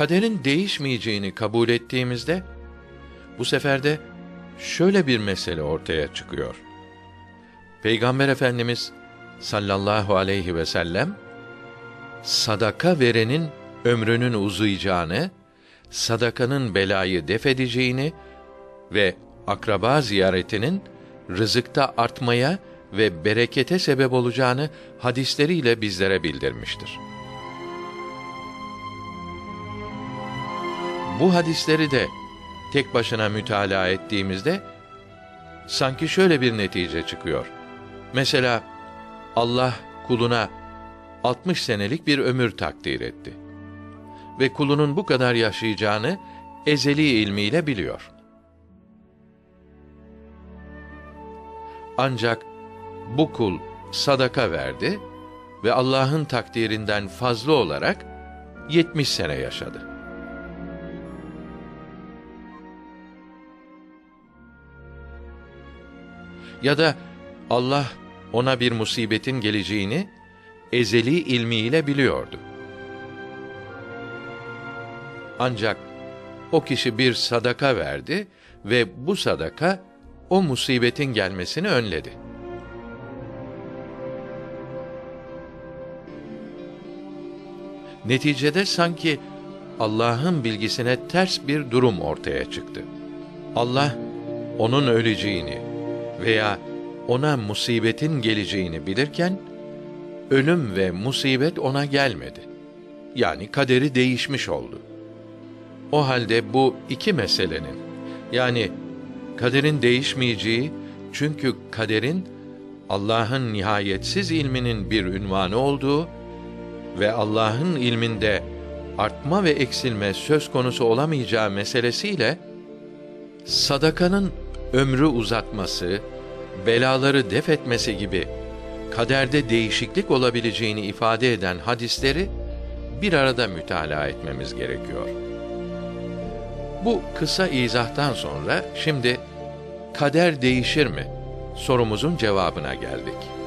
kaderin değişmeyeceğini kabul ettiğimizde bu sefer de şöyle bir mesele ortaya çıkıyor. Peygamber Efendimiz sallallahu aleyhi ve sellem sadaka verenin ömrünün uzayacağını, sadakanın belayı def edeceğini ve akraba ziyaretinin rızıkta artmaya ve berekete sebep olacağını hadisleriyle bizlere bildirmiştir. Bu hadisleri de tek başına mütalaa ettiğimizde sanki şöyle bir netice çıkıyor. Mesela Allah kuluna 60 senelik bir ömür takdir etti. Ve kulunun bu kadar yaşayacağını ezeli ilmiyle biliyor. Ancak bu kul sadaka verdi ve Allah'ın takdirinden fazla olarak 70 sene yaşadı. Ya da Allah ona bir musibetin geleceğini ezeli ilmiyle biliyordu. Ancak o kişi bir sadaka verdi ve bu sadaka o musibetin gelmesini önledi. Neticede sanki Allah'ın bilgisine ters bir durum ortaya çıktı. Allah onun öleceğini veya ona musibetin geleceğini bilirken ölüm ve musibet ona gelmedi. Yani kaderi değişmiş oldu. O halde bu iki meselenin yani kaderin değişmeyeceği çünkü kaderin Allah'ın nihayetsiz ilminin bir ünvanı olduğu ve Allah'ın ilminde artma ve eksilme söz konusu olamayacağı meselesiyle sadakanın ömrü uzatması, belaları def etmesi gibi kaderde değişiklik olabileceğini ifade eden hadisleri bir arada mütalaa etmemiz gerekiyor. Bu kısa izahtan sonra şimdi kader değişir mi sorumuzun cevabına geldik.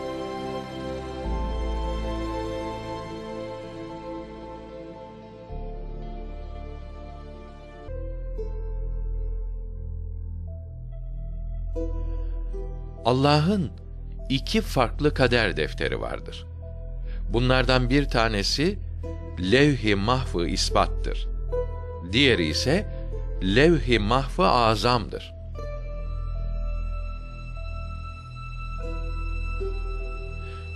Allah'ın iki farklı kader defteri vardır. Bunlardan bir tanesi levh-i mahfı ispattır. Diğeri ise levh-i mahfı azamdır.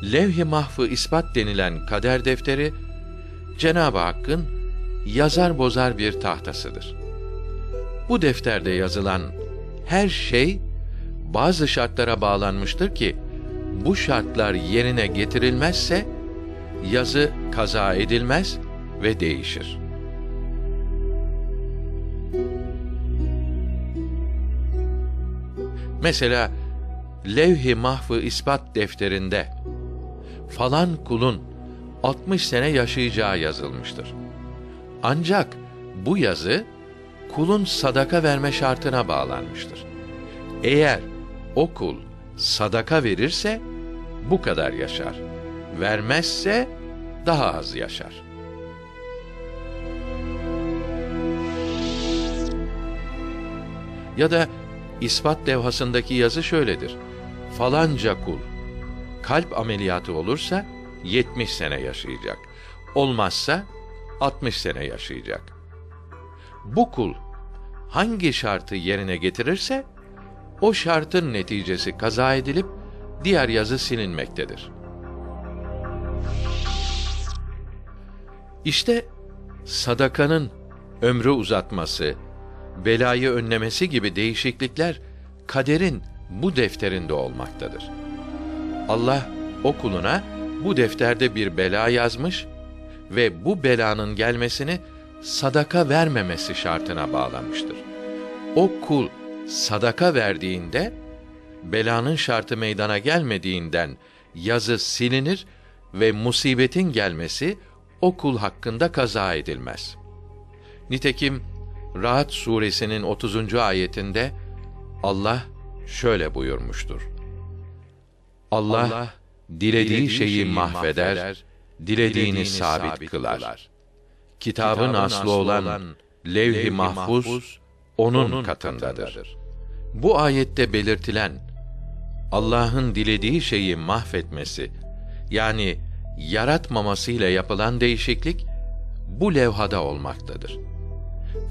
Levh-i mahfı ispat denilen kader defteri Cenab-ı Hakk'ın yazar bozar bir tahtasıdır. Bu defterde yazılan her şey bazı şartlara bağlanmıştır ki bu şartlar yerine getirilmezse yazı kaza edilmez ve değişir. Mesela levh-i mahfı ispat defterinde falan kulun 60 sene yaşayacağı yazılmıştır. Ancak bu yazı kulun sadaka verme şartına bağlanmıştır. Eğer o kul sadaka verirse bu kadar yaşar. Vermezse daha az yaşar. Ya da ispat levhasındaki yazı şöyledir. Falanca kul kalp ameliyatı olursa 70 sene yaşayacak. Olmazsa 60 sene yaşayacak. Bu kul hangi şartı yerine getirirse o şartın neticesi kaza edilip diğer yazı silinmektedir. İşte sadakanın ömrü uzatması, belayı önlemesi gibi değişiklikler kaderin bu defterinde olmaktadır. Allah o kuluna bu defterde bir bela yazmış ve bu belanın gelmesini sadaka vermemesi şartına bağlamıştır. O kul sadaka verdiğinde belanın şartı meydana gelmediğinden yazı silinir ve musibetin gelmesi o kul hakkında kaza edilmez. Nitekim Rahat suresinin 30. ayetinde Allah şöyle buyurmuştur. Allah, Allah dilediği şeyi mahveder, dilediğini sabit kılar. Kitabın, aslı olan levh-i mahfuz onun katındadır. Bu ayette belirtilen Allah'ın dilediği şeyi mahvetmesi yani yaratmamasıyla yapılan değişiklik bu levhada olmaktadır.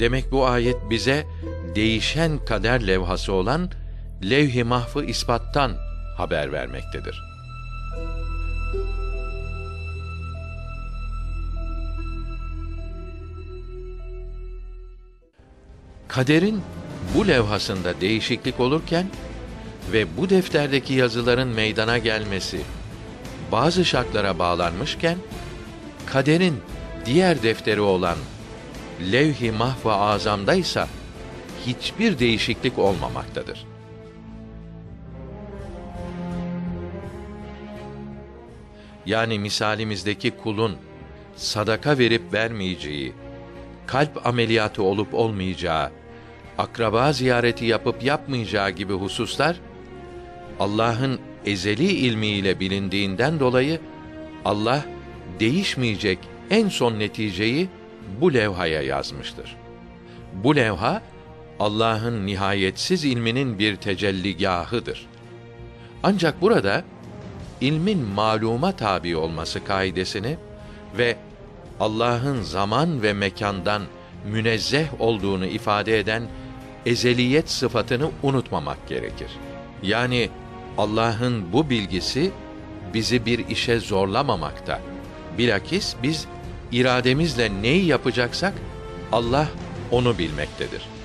Demek bu ayet bize değişen kader levhası olan levh-i mahfı ispattan haber vermektedir. Kaderin bu levhasında değişiklik olurken ve bu defterdeki yazıların meydana gelmesi bazı şartlara bağlanmışken kaderin diğer defteri olan levh-i mahv-ı azamda ise hiçbir değişiklik olmamaktadır. Yani misalimizdeki kulun sadaka verip vermeyeceği, kalp ameliyatı olup olmayacağı, akraba ziyareti yapıp yapmayacağı gibi hususlar Allah'ın ezeli ilmiyle bilindiğinden dolayı Allah değişmeyecek en son neticeyi bu levhaya yazmıştır. Bu levha Allah'ın nihayetsiz ilminin bir tecelligahıdır. Ancak burada ilmin maluma tabi olması kaidesini ve Allah'ın zaman ve mekandan münezzeh olduğunu ifade eden ezeliyet sıfatını unutmamak gerekir. Yani Allah'ın bu bilgisi bizi bir işe zorlamamakta. Bilakis biz irademizle neyi yapacaksak Allah onu bilmektedir.